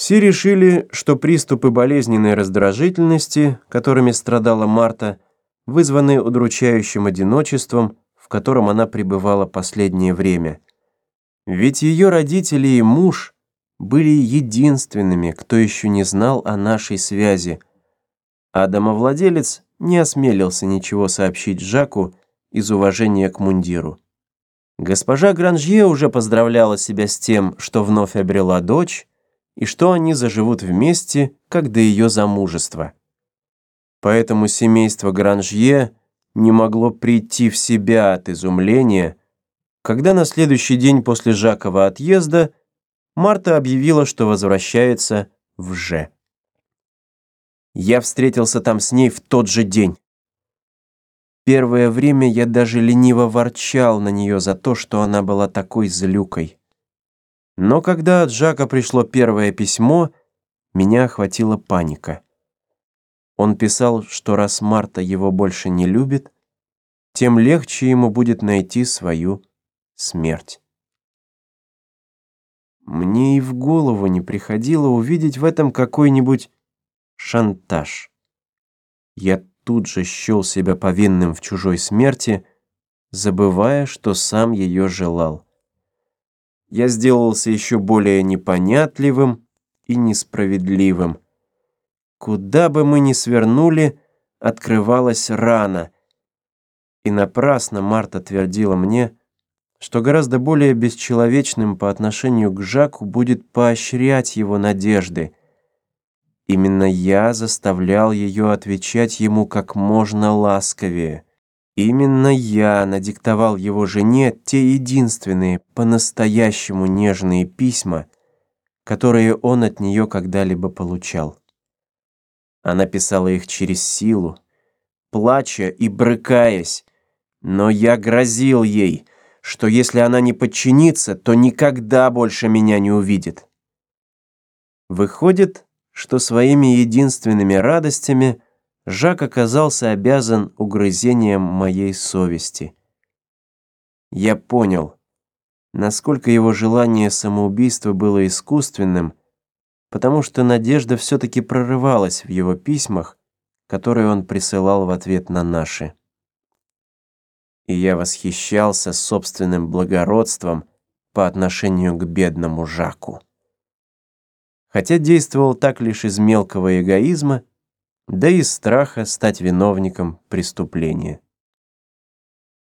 Все решили, что приступы болезненной раздражительности, которыми страдала Марта, вызваны удручающим одиночеством, в котором она пребывала последнее время. Ведь ее родители и муж были единственными, кто еще не знал о нашей связи. А домовладелец не осмелился ничего сообщить Жаку из уважения к мундиру. Госпожа Гранжье уже поздравляла себя с тем, что вновь обрела дочь, и что они заживут вместе, как до ее замужества. Поэтому семейство Гранжье не могло прийти в себя от изумления, когда на следующий день после Жакова отъезда Марта объявила, что возвращается в Ж. Я встретился там с ней в тот же день. Первое время я даже лениво ворчал на нее за то, что она была такой злюкой. Но когда от Жака пришло первое письмо, меня охватила паника. Он писал, что раз Марта его больше не любит, тем легче ему будет найти свою смерть. Мне и в голову не приходило увидеть в этом какой-нибудь шантаж. Я тут же счел себя повинным в чужой смерти, забывая, что сам ее желал я сделался еще более непонятливым и несправедливым. Куда бы мы ни свернули, открывалась рана. И напрасно Марта твердила мне, что гораздо более бесчеловечным по отношению к Жаку будет поощрять его надежды. Именно я заставлял ее отвечать ему как можно ласковее. Именно я надиктовал его жене те единственные, по-настоящему нежные письма, которые он от нее когда-либо получал. Она писала их через силу, плача и брыкаясь, но я грозил ей, что если она не подчинится, то никогда больше меня не увидит. Выходит, что своими единственными радостями – Жак оказался обязан угрызением моей совести. Я понял, насколько его желание самоубийства было искусственным, потому что надежда все-таки прорывалась в его письмах, которые он присылал в ответ на наши. И я восхищался собственным благородством по отношению к бедному Жаку. Хотя действовал так лишь из мелкого эгоизма, да и страха стать виновником преступления.